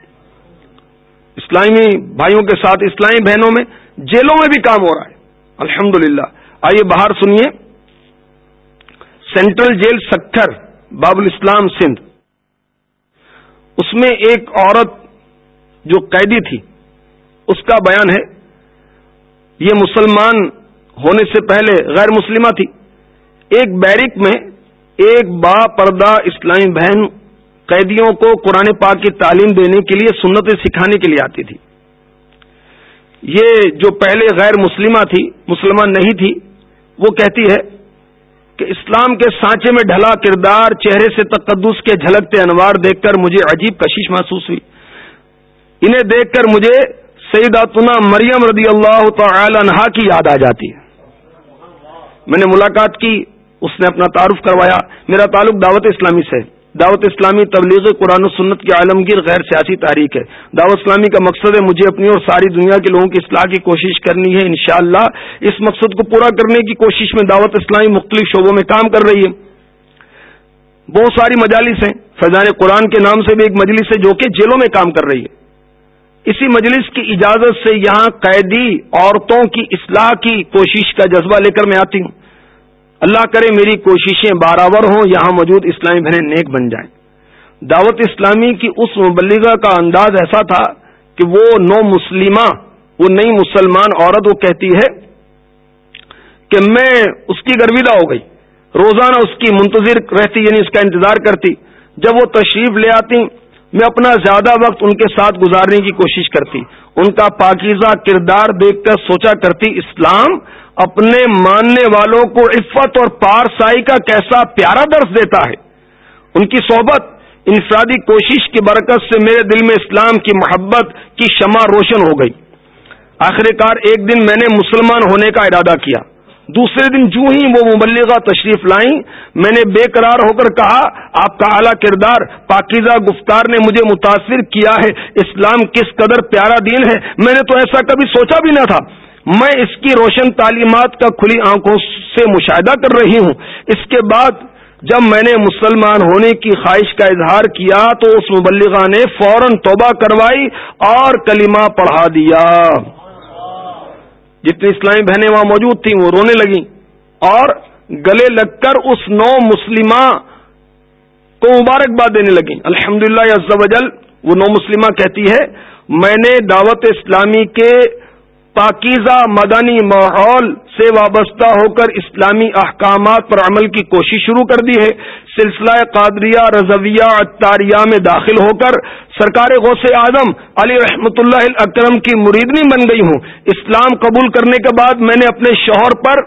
اسلامی بھائیوں کے ساتھ اسلامی بہنوں میں جیلوں میں بھی کام ہو رہا ہے۔ الحمد آئیے باہر سنیے۔ سینٹرل جیل سکھر، باب الاسلام سندھ۔ اس میں ایک عورت جو قیدی تھی، اس کا بیان ہے، یہ مسلمان ہونے سے پہلے غیر مسلمہ تھی۔ ایک بیرک میں ایک با پردہ اسلامی بہن قیدیوں کو قرآن پاک کی تعلیم دینے کے لیے سنتیں سکھانے کے لیے آتی تھی۔ یہ جو پہلے غیر مسلمہ تھی مسلمان نہیں تھی، وہ کہتی ہے کہ اسلام کے سانچے میں ڈھلا کردار، چہرے سے تقدس کے جھلکتے انوار دیکھ کر مجھے عجیب کشش محسوس ہوئی۔ انہیں دیکھ کر مجھے سیداتنا مریم رضی اللہ تعالی عنہا کی یاد آ جاتی۔ ہے میں نے ملاقات کی، اس نے اپنا تعارف کروایا۔ میرا تعلق دعوت اسلامی سے دعوت اسلامی تبلیغ قرآن و سنت کی عالمگیر غیر سیاسی تاریخ ہے۔ دعوت اسلامی کا مقصد ہے مجھے اپنی اور ساری دنیا کے لوگوں کی اصلاح کی کوشش کرنی ہے، انشاءاللہ اس مقصد کو پورا کرنے کی کوشش میں دعوت اسلامی مختلف شعبوں میں کام کر رہی ہے۔ بہت ساری مجالس ہیں۔ فیضان قرآن کے نام سے بھی ایک مجلس ہے جو کہ جیلوں میں کام کر رہی ہے۔ اسی مجلس کی اجازت سے یہاں قیدی عورتوں کی اصلاح کی کوشش کا جذبہ لے کر میں آتی ہوں۔ اللہ کرے میری کوششیں برابر ہوں، یہاں موجود اسلامی بہنیں نیک بن جائیں۔ دعوت اسلامی کی اس مبلغہ کا انداز ایسا تھا کہ وہ نو مسلمہ، وہ نئی مسلمان عورت وہ کہتی ہے کہ میں اس کی گرویدہ ہو گئی۔ روزانہ اس کی منتظر رہتی یعنی اس کا انتظار کرتی۔ جب وہ تشریف لے آتی، میں اپنا زیادہ وقت ان کے ساتھ گزارنے کی کوشش کرتی۔ ان کا پاکیزہ کردار دیکھ کر سوچا کرتی اسلام اپنے ماننے والوں کو عفت اور پارسائی کا کیسا پیارا درس دیتا ہے۔ ان کی صحبت، انفرادی کوشش کی برکت سے میرے دل میں اسلام کی محبت کی شمع روشن ہو گئی۔ آخر کار ایک دن میں نے مسلمان ہونے کا ارادہ کیا۔ دوسرے دن جو ہی وہ مبلغہ تشریف لائیں، میں نے بے قرار ہو کر کہا، آپ کا اعلیٰ کردار پاکیزہ گفتار نے مجھے متاثر کیا ہے، اسلام کس قدر پیارا دین ہے۔ میں نے تو ایسا کبھی سوچا بھی نہ تھا۔ میں اس کی روشن تعلیمات کا کھلی آنکھوں سے مشاہدہ کر رہی ہوں۔ اس کے بعد جب میں نے مسلمان ہونے کی خواہش کا اظہار کیا، تو اس مبلغہ نے فوراً توبہ کروائی اور کلمہ پڑھا دیا۔ جتنی اسلامی بہنیں وہاں موجود تھیں وہ رونے لگیں اور گلے لگ کر اس نو مسلمہ کو مبارکباد دینے لگیں۔ الحمد للہ وہ نو مسلمہ کہتی ہے، میں نے دعوت اسلامی کے پاکیزہ مدنی ماحول سے وابستہ ہو کر اسلامی احکامات پر عمل کی کوشش شروع کر دی ہے۔ سلسلہ قادریہ رضویہ اطاریہ میں داخل ہو کر سرکار غوث اعظم علی رحمت اللہ اکرم کی مریدنی بن گئی ہوں۔ اسلام قبول کرنے کے بعد میں نے اپنے شوہر پر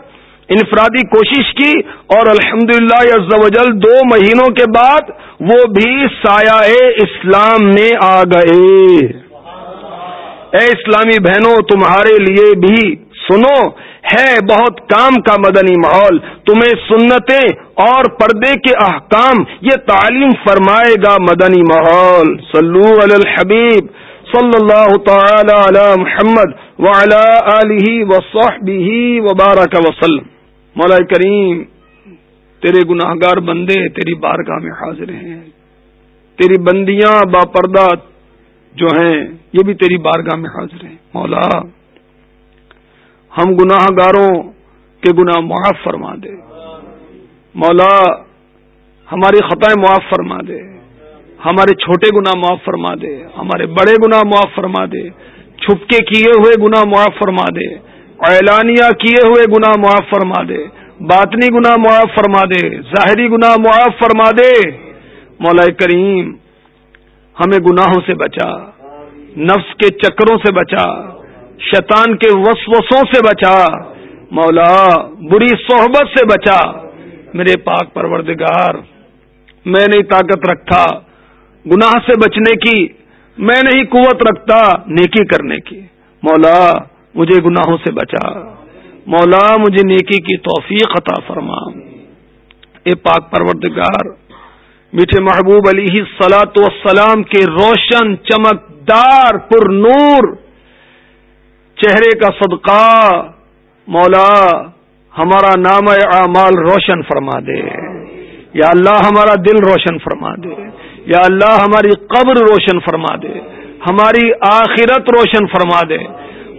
انفرادی کوشش کی اور الحمد للہ دو مہینوں کے بعد وہ بھی سایہ اسلام میں آ گئے۔ اے اسلامی بہنوں، تمہارے لیے بھی سنو، ہے بہت کام کا مدنی ماحول، تمہیں سنتیں اور پردے کے احکام، یہ تعلیم فرمائے گا مدنی ماحول۔ صلو علی الحبیب صلی اللہ تعالی علی محمد وصحبہ وبارک وسلم۔ مولا کریم، تیرے گناہ گار بندے، تیری بارگاہ میں حاضر ہیں۔ تیری بندیاں با پردہ جو ہیں، یہ بھی تیری بارگاہ میں حاضر ہیں۔ مولا، ہم گناہ گاروں کے گناہ معاف فرما دے۔ مولا، ہماری خطائیں معاف فرما دے۔ ہمارے چھوٹے گناہ معاف فرما دے۔ ہمارے بڑے گناہ معاف فرما دے۔ چھپ کے کیے ہوئے گناہ معاف فرما دے۔ اعلانیہ کیے ہوئے گناہ معاف فرما دے۔ باطنی گناہ معاف فرما دے۔ ظاہری گناہ معاف فرما دے۔ مولا کریم ہمیں گناہوں سے بچا، نفس کے چکروں سے بچا، شیطان کے وسوسوں سے بچا، مولا بری صحبت سے بچا۔ میرے پاک پروردگار، میں نہیں طاقت رکھتا گناہ سے بچنے کی، میں نہیں قوت رکھتا نیکی کرنے کی۔ مولا مجھے گناہوں سے بچا۔ مولا مجھے نیکی کی توفیق عطا فرما۔ اے پاک پروردگار میٹھے محبوب علی سلاۃ والسلام کے روشن چمکدار پر نور چہرے کا صدقہ مولا ہمارا نام اعمال روشن فرما دے۔ یا اللہ ہمارا دل روشن فرما دے۔ یا اللہ ہماری قبر روشن فرما دے۔ ہماری آخرت روشن فرما دے۔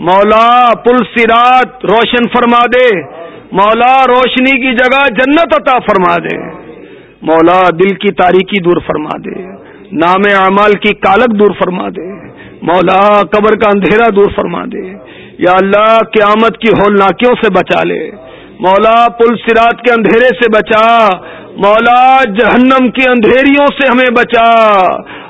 مولا پل سرات روشن فرما دے۔ مولا روشنی کی جگہ جنت عطا فرما دے۔ مولا دل کی تاریکی دور فرما دے، نام اعمال کی کالک دور فرما دے، مولا قبر کا اندھیرا دور فرما دے۔ یا اللہ، قیامت کی ہولناکیوں سے بچا لے۔ مولا، پل سرات کے اندھیرے سے بچا۔ مولا، جہنم کی اندھیریوں سے ہمیں بچا۔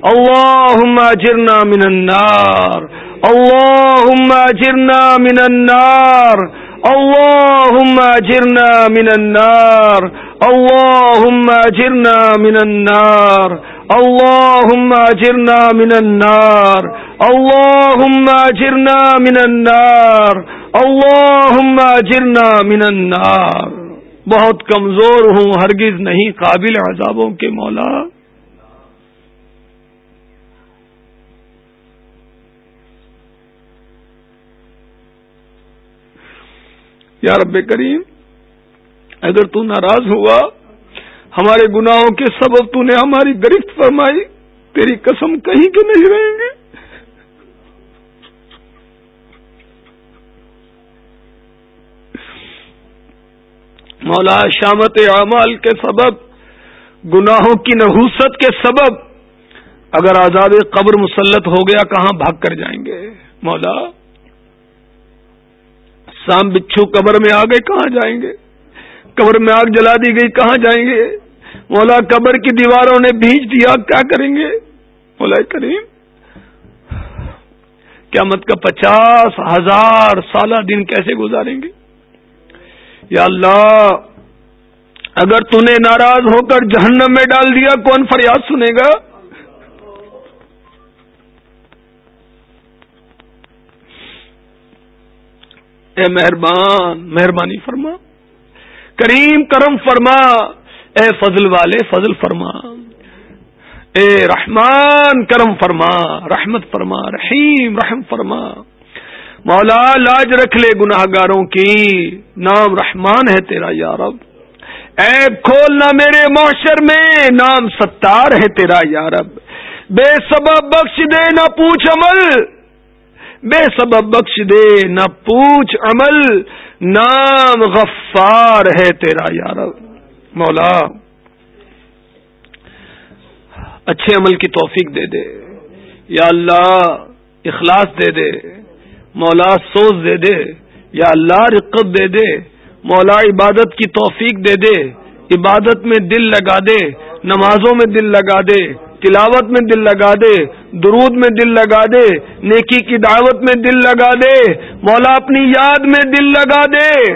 اللہم اجرنا من النار۔ اللہم اجرنا من النار۔ اللہم اجرنا من النار. اللہم اجرنا من النار. اللهم اجرنا من النار. اللهم اجرنا من النار. اللهم اجرنا من النار. بہت کمزور ہوں، ہرگز نہیں، قابل عذابوں کے مولا. یا رب کریم، اگر تو ناراض ہوا، ہمارے گناہوں کے سبب تو نے ہماری گرفت فرمائی، تیری قسم کہیں کے نہیں رہیں گے مولا، شامت اعمال کے سبب، گناہوں کی نحوست کے سبب، اگر آزاد قبر مسلط ہو گیا، کہاں بھاگ کر جائیں گے؟ مولا سام بچھو، قبر میں آ گئے کہاں جائیں گے؟ قبر میں آگ جلا دی گئی، کہاں جائیں گے؟ مولا قبر کی دیواروں نے بھیج دیا، کیا کریں گے؟ مولا کریم، قیامت کا پچاس ہزار سالہ دن کیسے گزاریں گے؟ یا اللہ، اگر تو نے ناراض ہو کر جہنم میں ڈال دیا، کون فریاد سنے گا؟ اے مہربان، مہربانی فرما۔ کریم کرم فرما۔ اے فضل والے، فضل فرما۔ اے رحمان، کرم فرما۔ رحمت فرما۔ رحیم، رحم فرما۔ مولا، لاج رکھ لے گناہ گاروں کی۔ نام رحمان ہے تیرا یارب ایب کھولنا میرے معاشر میں۔ نام ستار ہے تیرا یارب بے سبب بخش دے نہ پوچھ عمل۔ بے سبب بخش دے، نہ پوچھ عمل، نام غفار ہے تیرا یارب مولا، اچھے عمل کی توفیق دے دے۔ یا اللہ، اخلاص دے دے۔ مولا، سوز دے دے۔ یا اللہ، رقت دے دے۔ مولا، عبادت کی توفیق دے دے۔ عبادت میں دل لگا دے، نمازوں میں دل لگا دے، تلاوت میں دل لگا دے۔ درود میں دل لگا دے، نیکی کی دعوت میں دل لگا دے، مولا اپنی یاد میں دل لگا دے۔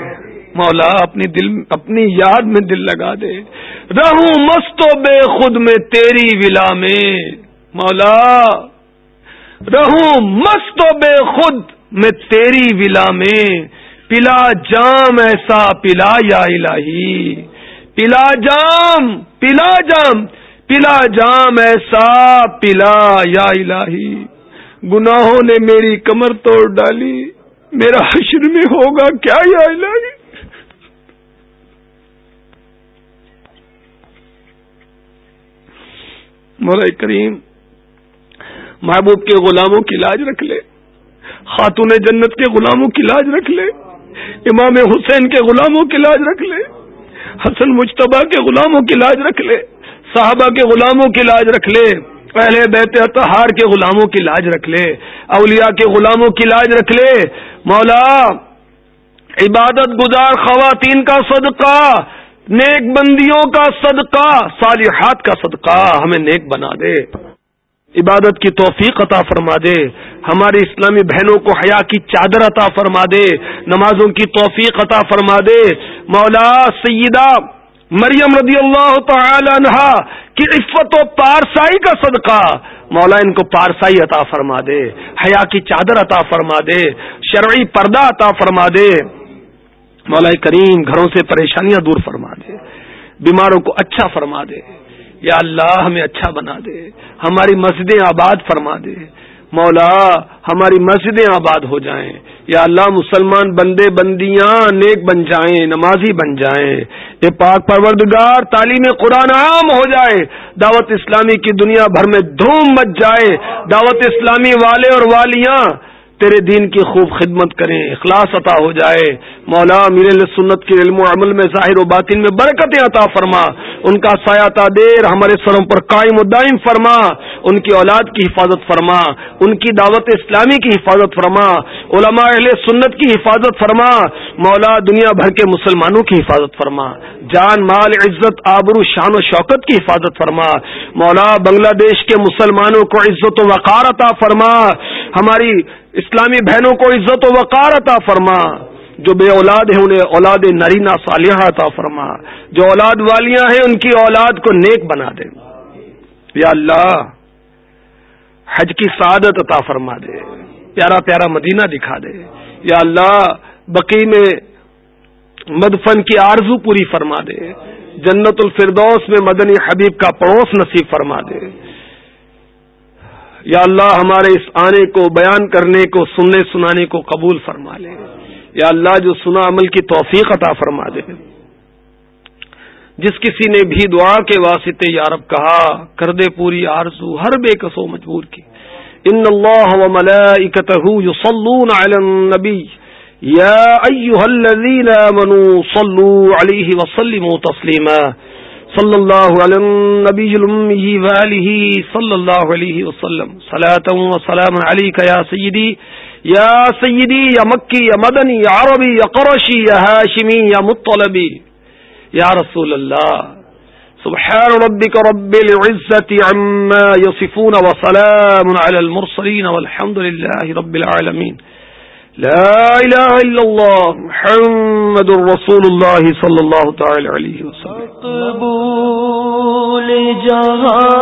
مولا اپنی دل، اپنی یاد میں دل لگا دے۔ رہوں مست و بے خود میں تیری ولا میں۔ مولا، رہوں مست و بے خود میں تیری ولا میں۔ پلا جام ایسا، پلا یا الہی۔ پلا جام پلا جام۔ پلا جام ایسا پلا، یا الہی، گناہوں نے میری کمر توڑ ڈالی، میرا حشر میں ہوگا کیا، یا الہی؟ مولا کریم، محبوب کے غلاموں کی لاج رکھ لے، خاتون جنت کے غلاموں کی لاج رکھ لے، امام حسین کے غلاموں کی لاج رکھ لے، حسن مشتبہ کے غلاموں کی لاج رکھ لے۔ صحابہ کے غلاموں کی لاج رکھ لے پہلے بیت اتحار کے غلاموں کی لاج رکھ لے، اولیاء کے غلاموں کی لاج رکھ لے۔ مولا، عبادت گزار خواتین کا صدقہ، نیک بندیوں کا صدقہ، صالحات کا صدقہ ہمیں نیک بنا دے۔ عبادت کی توفیق عطا فرما دے۔ ہماری اسلامی بہنوں کو حیا کی چادر عطا فرما دے۔ نمازوں کی توفیق عطا فرما دے۔ مولا، سیدہ مریم رضی اللہ تعالی عنہ کی عفت و پارسائی کا صدقہ۔ مولا ان کو پارسائی عطا فرما دے، حیا کی چادر عطا فرما دے، شرعی پردہ عطا فرما دے۔ مولا کریم گھروں سے پریشانیاں دور فرما دے، بیماروں کو اچھا فرما دے۔ یا اللہ ہمیں اچھا بنا دے، ہماری مسجدیں آباد فرما دے۔ مولا ہماری مسجدیں آباد ہو جائیں۔ یا اللہ، مسلمان بندے، بندیاں نیک بن جائیں، نمازی بن جائیں۔ یہ پاک پروردگار، تعلیم قرآن عام ہو جائے۔ دعوت اسلامی کی دنیا بھر میں دھوم مچ جائے۔ دعوت اسلامی والے اور والیاں تیرے دین کی خوب خدمت کریں، اخلاص عطا ہو جائے۔ مولا میر سنت کے علم و عمل میں ظاہر و باطن میں برکتیں عطا فرما۔ ان کا سایہ دیر ہمارے سروں پر قائم و دائم فرما۔ ان کی اولاد کی حفاظت فرما۔ ان کی دعوت اسلامی کی حفاظت فرما۔ علماء اہل سنت کی حفاظت فرما۔ مولا دنیا بھر کے مسلمانوں کی حفاظت فرما۔ جان، مال، عزت، آبرو، شان و شوکت کی حفاظت فرما۔ مولا بنگلہ دیش کے مسلمانوں کو عزت و وقار عطا فرما۔ ہماری اسلامی بہنوں کو عزت و وقار عطا فرما۔ جو بے اولاد ہیں، انہیں اولاد نرینا صالحہ عطا فرما۔ جو اولاد والیاں ہیں، ان کی اولاد کو نیک بنا دے۔ یا اللہ، حج کی سعادت عطا فرما دے۔ پیارا پیارا مدینہ دکھا دے۔ یا اللہ، بقی میں مدفن کی آرزو پوری فرما دے۔ جنت الفردوس میں مدنی حبیب کا پڑوس نصیب فرما دے۔ یا اللہ ہمارے اس آنے کو بیان کرنے کو، سننے سنانے کو قبول فرما لے۔ یا اللہ جو سنا عمل کی توفیق عطا فرما دے۔ جس کسی نے بھی دعا کے واسطے یارب کہا، کر دے پوری آرزو، ہر بے کسو مجبور کی۔ ان اللہ و ملائکتہ یصلون علی النبی۔ یا ایہا الذین آمنوا صلو علیہ وسلموا تسلیما۔ صلی اللہ علیہ نبی المی وآلہ صلی اللہ علیہ وسلم. صلاة و سلام علیکہ یا سیدی یا سیدی، یا مکی، یا مدنی، یا عربی، یا قرشی، یا ہاشمی، یا مطلبی. یا رسول اللہ، سبحان ربك رب العزة عما يصفون وسلام على المرسلين والحمد لله رب العالمين لا إله الا الله محمد رسول الله صلى الله تعالى عليه وسلم.